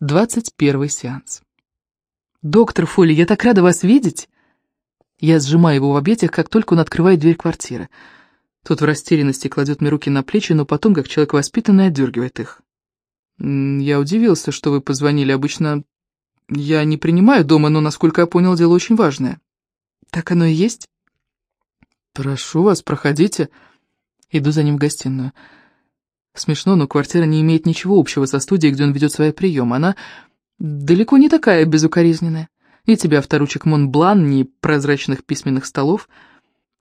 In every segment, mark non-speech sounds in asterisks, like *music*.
21 сеанс. «Доктор Фолли, я так рада вас видеть!» Я сжимаю его в объятиях, как только он открывает дверь квартиры. Тот в растерянности кладет мне руки на плечи, но потом, как человек воспитанный, отдергивает их. «Я удивился, что вы позвонили. Обычно я не принимаю дома, но, насколько я понял, дело очень важное». «Так оно и есть?» «Прошу вас, проходите». Иду за ним в гостиную. Смешно, но квартира не имеет ничего общего со студией, где он ведет свои приемы. Она далеко не такая безукоризненная. Ни тебя авторучек Монблан, ни прозрачных письменных столов.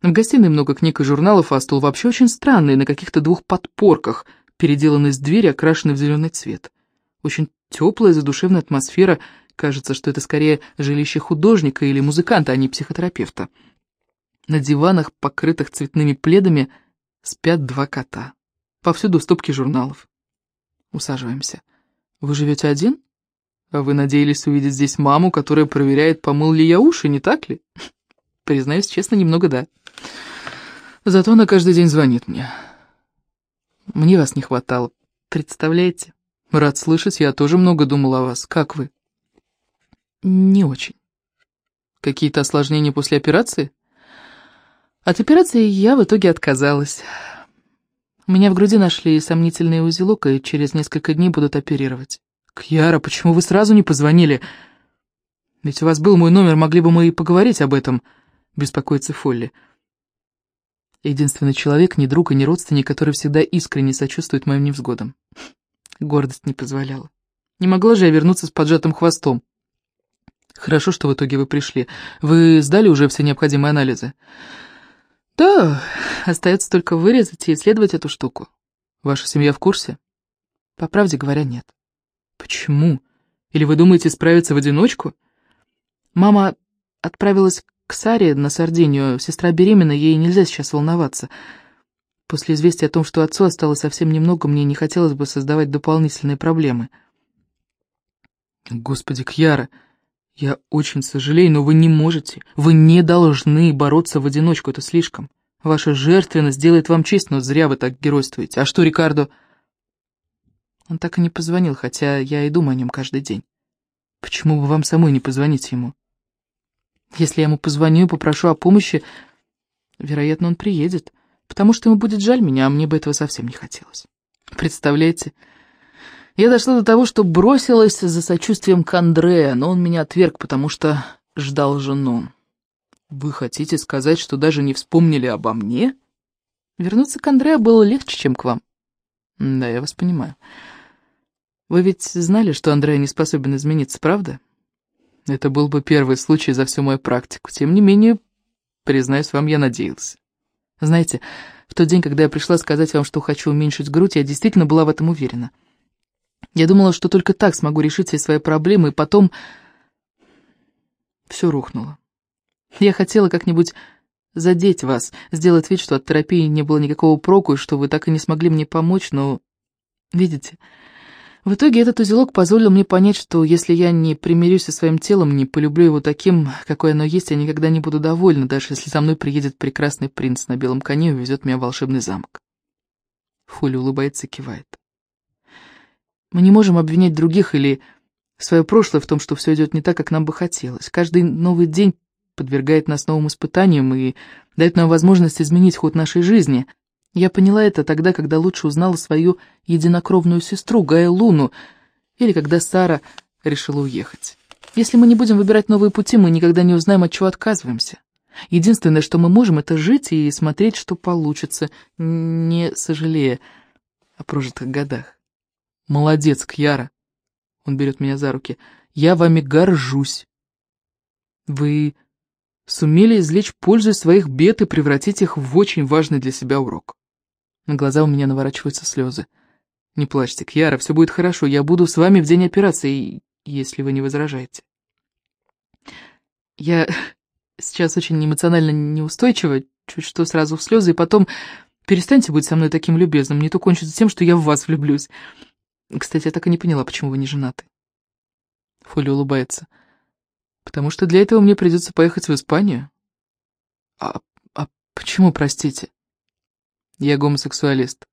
В гостиной много книг и журналов, а стол вообще очень странный, на каких-то двух подпорках, переделанный с двери, окрашенный в зеленый цвет. Очень теплая, задушевная атмосфера. Кажется, что это скорее жилище художника или музыканта, а не психотерапевта. На диванах, покрытых цветными пледами, спят два кота. Повсюду стопки журналов. Усаживаемся. Вы живете один? А вы надеялись увидеть здесь маму, которая проверяет, помыл ли я уши, не так ли? *laughs* Признаюсь честно, немного да. Зато она каждый день звонит мне. Мне вас не хватало, представляете? Рад слышать, я тоже много думал о вас. Как вы? Не очень. Какие-то осложнения после операции? От операции я в итоге отказалась. Меня в груди нашли сомнительный узелок, и через несколько дней будут оперировать. Кьяра, почему вы сразу не позвонили? Ведь у вас был мой номер, могли бы мы и поговорить об этом, беспокоится Фолли. Единственный человек, ни друг и ни родственник, который всегда искренне сочувствует моим невзгодам. Гордость не позволяла. Не могла же я вернуться с поджатым хвостом. Хорошо, что в итоге вы пришли. Вы сдали уже все необходимые анализы? Да, остается только вырезать и исследовать эту штуку. Ваша семья в курсе? По правде говоря, нет. Почему? Или вы думаете справиться в одиночку? Мама отправилась к Саре на Сардинию. Сестра беременна, ей нельзя сейчас волноваться. После известия о том, что отцу осталось совсем немного, мне не хотелось бы создавать дополнительные проблемы. Господи, Кьяра, «Я очень сожалею, но вы не можете, вы не должны бороться в одиночку, это слишком. Ваша жертвенность делает вам честь, но зря вы так геройствуете. А что Рикардо?» Он так и не позвонил, хотя я и думаю о нем каждый день. Почему бы вам самой не позвонить ему? Если я ему позвоню и попрошу о помощи, вероятно, он приедет, потому что ему будет жаль меня, а мне бы этого совсем не хотелось. Представляете, я дошла до того, что бросилась за сочувствием к Андре, но он меня отверг, потому что ждал жену. Вы хотите сказать, что даже не вспомнили обо мне? Вернуться к Андре было легче, чем к вам. Да, я вас понимаю. Вы ведь знали, что Андрей не способен измениться, правда? Это был бы первый случай за всю мою практику. Тем не менее, признаюсь вам, я надеялся. Знаете, в тот день, когда я пришла сказать вам, что хочу уменьшить грудь, я действительно была в этом уверена. Я думала, что только так смогу решить все свои проблемы, и потом... Все рухнуло. Я хотела как-нибудь задеть вас, сделать вид, что от терапии не было никакого проку, и что вы так и не смогли мне помочь, но... Видите, в итоге этот узелок позволил мне понять, что если я не примирюсь со своим телом, не полюблю его таким, какое оно есть, я никогда не буду довольна, даже если за мной приедет прекрасный принц на белом коне и увезет меня в волшебный замок. Фули улыбается и кивает. Мы не можем обвинять других или свое прошлое в том, что все идет не так, как нам бы хотелось. Каждый новый день подвергает нас новым испытаниям и дает нам возможность изменить ход нашей жизни. Я поняла это тогда, когда лучше узнала свою единокровную сестру Гая Луну, или когда Сара решила уехать. Если мы не будем выбирать новые пути, мы никогда не узнаем, от чего отказываемся. Единственное, что мы можем, это жить и смотреть, что получится, не сожалея о прожитых годах. Молодец, Кьяра. Он берет меня за руки. Я вами горжусь. Вы сумели извлечь пользу из своих бед и превратить их в очень важный для себя урок. На глаза у меня наворачиваются слезы. Не плачьте, Кьяра, все будет хорошо. Я буду с вами в день операции, если вы не возражаете. Я *laughs* сейчас очень эмоционально неустойчива, чуть что сразу в слезы, и потом перестаньте быть со мной таким любезным, не то кончится тем, что я в вас влюблюсь. Кстати, я так и не поняла, почему вы не женаты. Фоли улыбается. Потому что для этого мне придется поехать в Испанию. А, а почему, простите? Я гомосексуалист.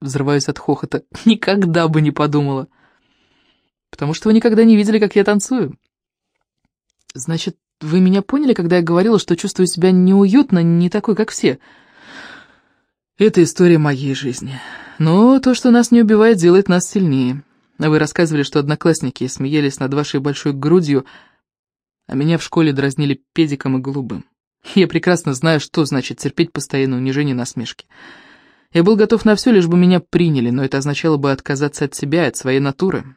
Взрываюсь от хохота. *laughs* Никогда бы не подумала. Потому что вы никогда не видели, как я танцую. Значит, вы меня поняли, когда я говорила, что чувствую себя неуютно, не такой, как все? Это история моей жизни. Но то, что нас не убивает, делает нас сильнее. Вы рассказывали, что одноклассники смеялись над вашей большой грудью, а меня в школе дразнили педиком и голубым. Я прекрасно знаю, что значит терпеть постоянное унижение и насмешки. Я был готов на все, лишь бы меня приняли, но это означало бы отказаться от себя, от своей натуры.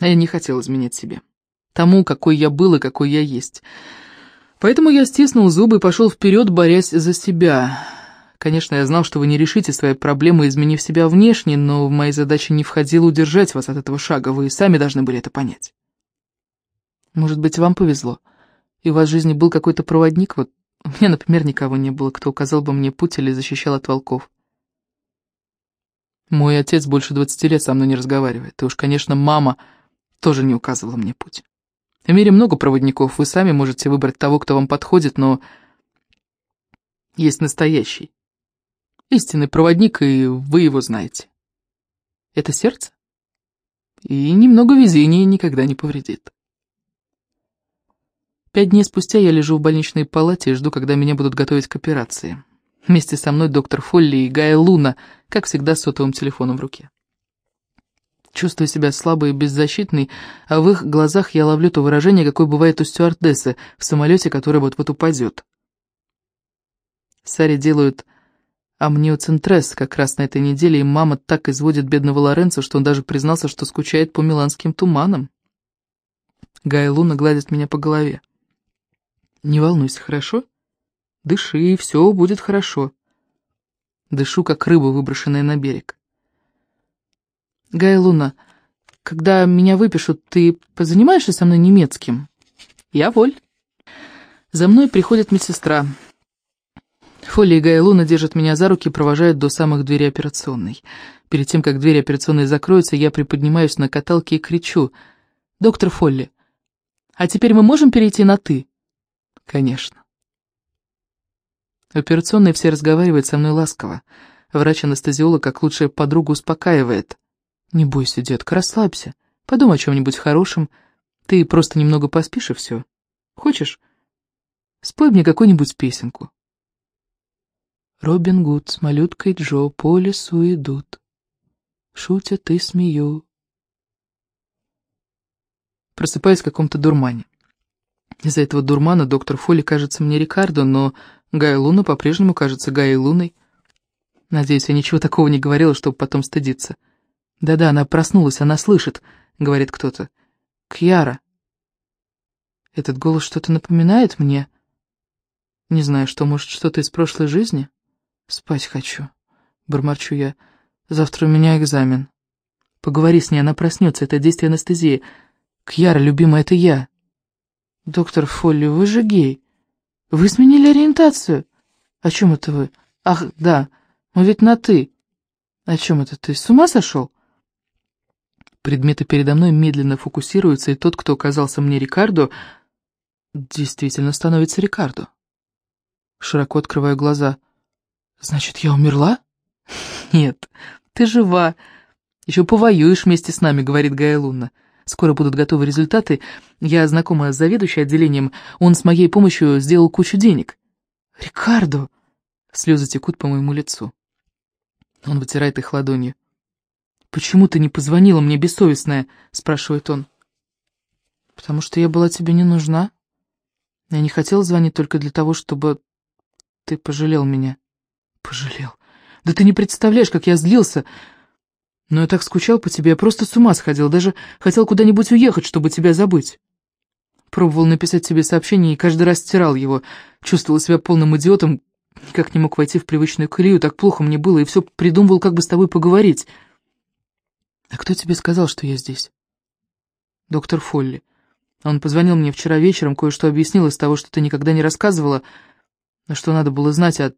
А я не хотел изменять себе. Тому, какой я был и какой я есть. Поэтому я стиснул зубы и пошел вперед, борясь за себя. Конечно, я знал, что вы не решите свои проблемы, изменив себя внешне, но в мои задачи не входило удержать вас от этого шага, вы сами должны были это понять. Может быть, вам повезло, и у вас в жизни был какой-то проводник, вот у меня, например, никого не было, кто указал бы мне путь или защищал от волков. Мой отец больше двадцати лет со мной не разговаривает, и уж, конечно, мама тоже не указывала мне путь. В мире много проводников, вы сами можете выбрать того, кто вам подходит, но есть настоящий. Истинный проводник, и вы его знаете. Это сердце? И немного везения никогда не повредит. Пять дней спустя я лежу в больничной палате и жду, когда меня будут готовить к операции. Вместе со мной доктор Фолли и Гая Луна, как всегда, с сотовым телефоном в руке. Чувствую себя слабой и беззащитной, а в их глазах я ловлю то выражение, какое бывает у стюардессы в самолете, который вот-вот упадет. Саре делают амниоцентрез как раз на этой неделе, и мама так изводит бедного Лоренцо, что он даже признался, что скучает по миланским туманам. Гай Луна гладит меня по голове. «Не волнуйся, хорошо? Дыши, и все будет хорошо». Дышу, как рыба, выброшенная на берег. Гая когда меня выпишут, ты позанимаешься со мной немецким? Я воль. За мной приходит медсестра. Фолли и Гая держат меня за руки и провожают до самых дверей операционной. Перед тем, как двери операционной закроются, я приподнимаюсь на каталке и кричу. «Доктор Фолли, а теперь мы можем перейти на «ты»?» «Конечно». В все разговаривают со мной ласково. Врач-анестезиолог, как лучшая подруга, успокаивает. «Не бойся, детка, расслабься. Подумай о чем-нибудь хорошем. Ты просто немного поспишь, и все. Хочешь? Спой мне какую-нибудь песенку». Робин Гуд с малюткой Джо по лесу идут. Шутят и смею. Просыпаюсь в каком-то дурмане. Из-за этого дурмана доктор Фоли кажется мне Рикардо, но Гай Луна по-прежнему кажется Гаей Луной. Надеюсь, я ничего такого не говорила, чтобы потом стыдиться. «Да-да, она проснулась, она слышит», — говорит кто-то. «Кьяра». Этот голос что-то напоминает мне. Не знаю, что, может, что-то из прошлой жизни? Спать хочу, бормочу я. Завтра у меня экзамен. Поговори с ней, она проснется, это действие анестезии. Кьяра, любимая, это я. Доктор Фолли, вы же гей. Вы сменили ориентацию. О чем это вы? Ах, да, мы ведь на «ты». О чем это ты? С ума сошел? Предметы передо мной медленно фокусируются, и тот, кто оказался мне Рикардо, действительно становится Рикардо. Широко открываю глаза. «Значит, я умерла?» *laughs* «Нет, ты жива. Еще повоюешь вместе с нами», — говорит Гая Лунна. «Скоро будут готовы результаты. Я знакома с заведующей отделением. Он с моей помощью сделал кучу денег». «Рикардо!» Слезы текут по моему лицу. Он вытирает их ладонью. «Почему ты не позвонила мне, бессовестная?» — спрашивает он. «Потому что я была тебе не нужна. Я не хотела звонить только для того, чтобы ты пожалел меня». «Пожалел? Да ты не представляешь, как я злился. Но я так скучал по тебе, я просто с ума сходил, даже хотел куда-нибудь уехать, чтобы тебя забыть». Пробовал написать тебе сообщение и каждый раз стирал его. Чувствовал себя полным идиотом, как не мог войти в привычную колею, так плохо мне было, и все придумывал, как бы с тобой поговорить. «А кто тебе сказал, что я здесь?» «Доктор Фолли. Он позвонил мне вчера вечером, кое-что объяснил из того, что ты никогда не рассказывала, что надо было знать, а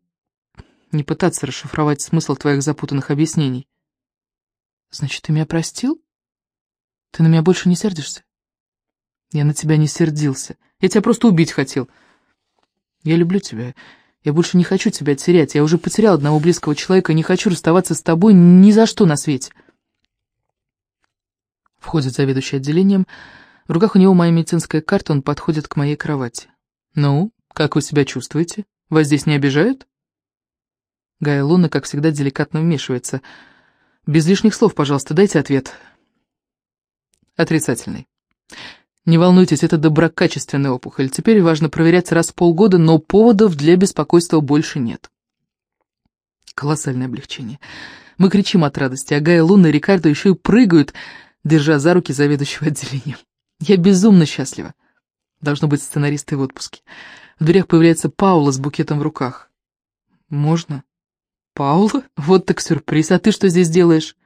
не пытаться расшифровать смысл твоих запутанных объяснений». «Значит, ты меня простил? Ты на меня больше не сердишься?» «Я на тебя не сердился. Я тебя просто убить хотел. Я люблю тебя. Я больше не хочу тебя терять. Я уже потерял одного близкого человека и не хочу расставаться с тобой ни за что на свете». Входит заведующий отделением. В руках у него моя медицинская карта, он подходит к моей кровати. «Ну, как вы себя чувствуете? Вас здесь не обижают?» Гая Луна, как всегда, деликатно вмешивается. «Без лишних слов, пожалуйста, дайте ответ». Отрицательный. Не волнуйтесь, это доброкачественная опухоль. Теперь важно проверять раз в полгода, но поводов для беспокойства больше нет. Колоссальное облегчение. Мы кричим от радости, а Гая Луна и Рикардо еще и прыгают, держа за руки заведующего отделением. Я безумно счастлива. Должно быть сценаристы в отпуске. В дверях появляется Паула с букетом в руках. «Можно?» «Паула? Вот так сюрприз. А ты что здесь делаешь?»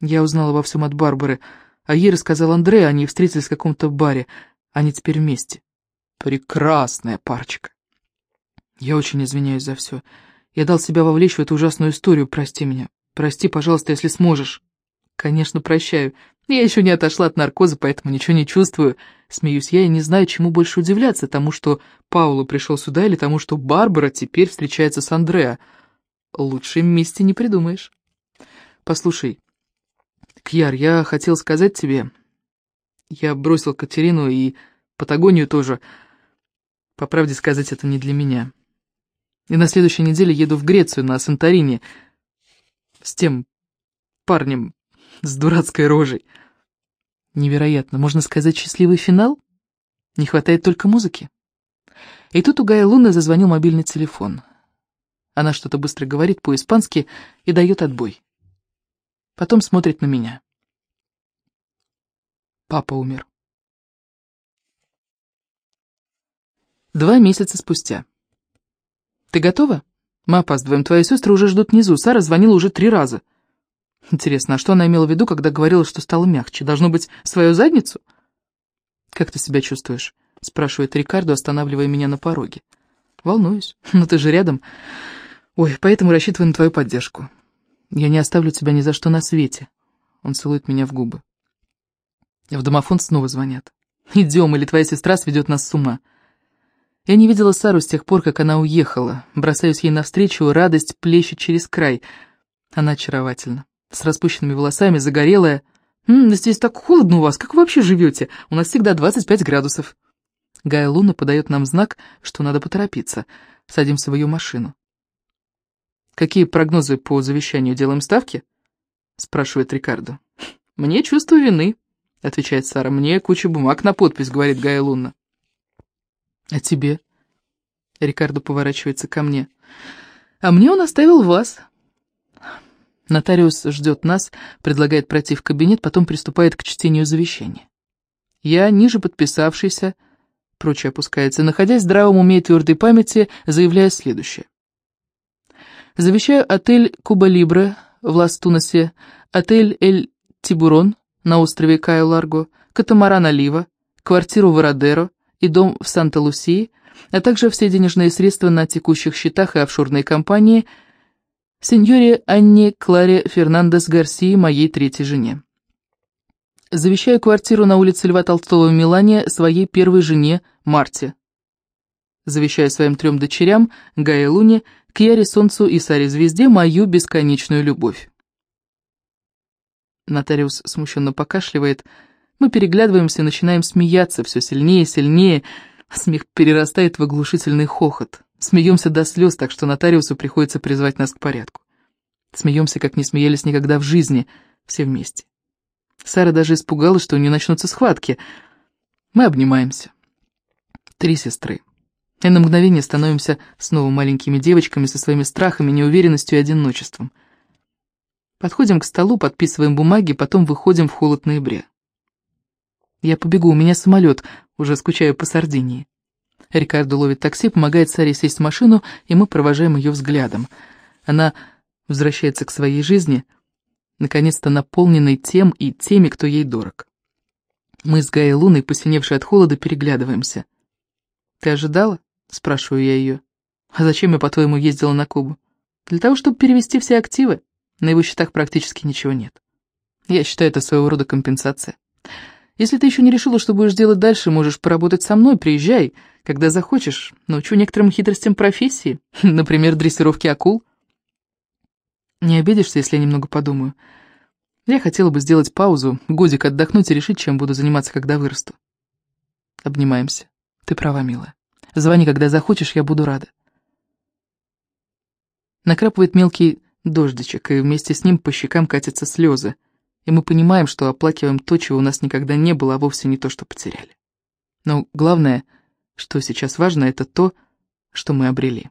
Я узнала во всем от Барбары. А ей рассказал Андрей, они встретились в каком-то баре. Они теперь вместе. Прекрасная парочка. Я очень извиняюсь за все. Я дал себя вовлечь в эту ужасную историю, прости меня. Прости, пожалуйста, если сможешь. Конечно, прощаю. Я еще не отошла от наркоза, поэтому ничего не чувствую. Смеюсь я и не знаю, чему больше удивляться, тому, что Пауло пришел сюда, или тому, что Барбара теперь встречается с Андреа. Лучшем месте не придумаешь. Послушай, Кьяр, я хотел сказать тебе... Я бросил Катерину и Патагонию тоже. По правде сказать, это не для меня. И на следующей неделе еду в Грецию, на Санторини, с тем парнем с дурацкой рожей. Невероятно, можно сказать, счастливый финал? Не хватает только музыки. И тут у Гая Луны зазвонил мобильный телефон. Она что-то быстро говорит по-испански и дает отбой. Потом смотрит на меня. Папа умер. Два месяца спустя. «Ты готова? Мы опаздываем. Твои сестры уже ждут внизу. Сара звонила уже три раза». Интересно, а что она имела в виду, когда говорила, что стало мягче? Должно быть, свою задницу? «Как ты себя чувствуешь?» — спрашивает Рикардо, останавливая меня на пороге. «Волнуюсь. *laughs* Но ты же рядом. Ой, поэтому рассчитываю на твою поддержку. Я не оставлю тебя ни за что на свете. Он целует меня в губы. В домофон снова звонят. Идем, или твоя сестра сведет нас с ума. Я не видела Сару с тех пор, как она уехала. Бросаюсь ей навстречу, радость плещет через край. Она очаровательна. С распущенными волосами, загорелая. «М здесь так холодно у вас, как вы вообще живете? У нас всегда 25 градусов». Гая Луна подает нам знак, что надо поторопиться. Садимся в ее машину. «Какие прогнозы по завещанию делаем ставки?» — спрашивает Рикардо. «Мне чувство вины», — отвечает Сара. «Мне куча бумаг на подпись», — говорит Гая Лунна. «А тебе?» — Рикардо поворачивается ко мне. «А мне он оставил вас». Нотариус ждет нас, предлагает пройти в кабинет, потом приступает к чтению завещания. Я, ниже подписавшийся, прочее опускается, находясь в здравом уме и твердой памяти, заявляю следующее. Завещаю отель Куба Либре в Лас-Тунасе, отель Эль Тибурон на острове Кайо-Ларго, катамаран Олива, квартиру Родеро и дом в Санта-Лусии, а также все денежные средства на текущих счетах и офшорные компании сеньоре Анне Кларе Фернандес Гарсии, моей третьей жене. Завещаю квартиру на улице Льва Толстого в Милане своей первой жене Марте. Завещаю своим трем дочерям, Гае Луне, к Яре Солнцу и Саре Звезде мою бесконечную любовь. Нотариус смущенно покашливает. Мы переглядываемся и начинаем смеяться все сильнее и сильнее. Смех перерастает в оглушительный хохот. Смеемся до слез, так что нотариусу приходится призвать нас к порядку. Смеемся, как не смеялись никогда в жизни, все вместе. Сара даже испугалась, что у нее начнутся схватки. Мы обнимаемся. Три сестры. И на мгновение становимся снова маленькими девочками со своими страхами, неуверенностью и одиночеством. Подходим к столу, подписываем бумаги, потом выходим в холод ноября. Я побегу, у меня самолет, уже скучаю по Сардинии. Рикардо ловит такси, помогает Саре сесть в машину, и мы провожаем ее взглядом. Она возвращается к своей жизни, наконец-то наполненной тем и теми, кто ей дорог. Мы с Гаей Луной, посиневшие от холода, переглядываемся. «Ты ожидала?» — спрашиваю я ее. «А зачем я, по-твоему, ездила на Кубу? Для того, чтобы перевести все активы. На его счетах практически ничего нет. Я считаю, это своего рода компенсация. Если ты еще не решила, что будешь делать дальше, можешь поработать со мной, приезжай, когда захочешь. Научу некоторым хитростям профессии, *laughs* например, дрессировке акул. Не обидишься, если я немного подумаю? Я хотела бы сделать паузу, годик отдохнуть и решить, чем буду заниматься, когда вырасту. Обнимаемся. Ты права, милая. Звони, когда захочешь, я буду рада. Накрапывает мелкий дождичек, и вместе с ним по щекам катятся слезы. И мы понимаем, что оплакиваем то, чего у нас никогда не было, а вовсе не то, что потеряли. Но главное, что сейчас важно, это то, что мы обрели.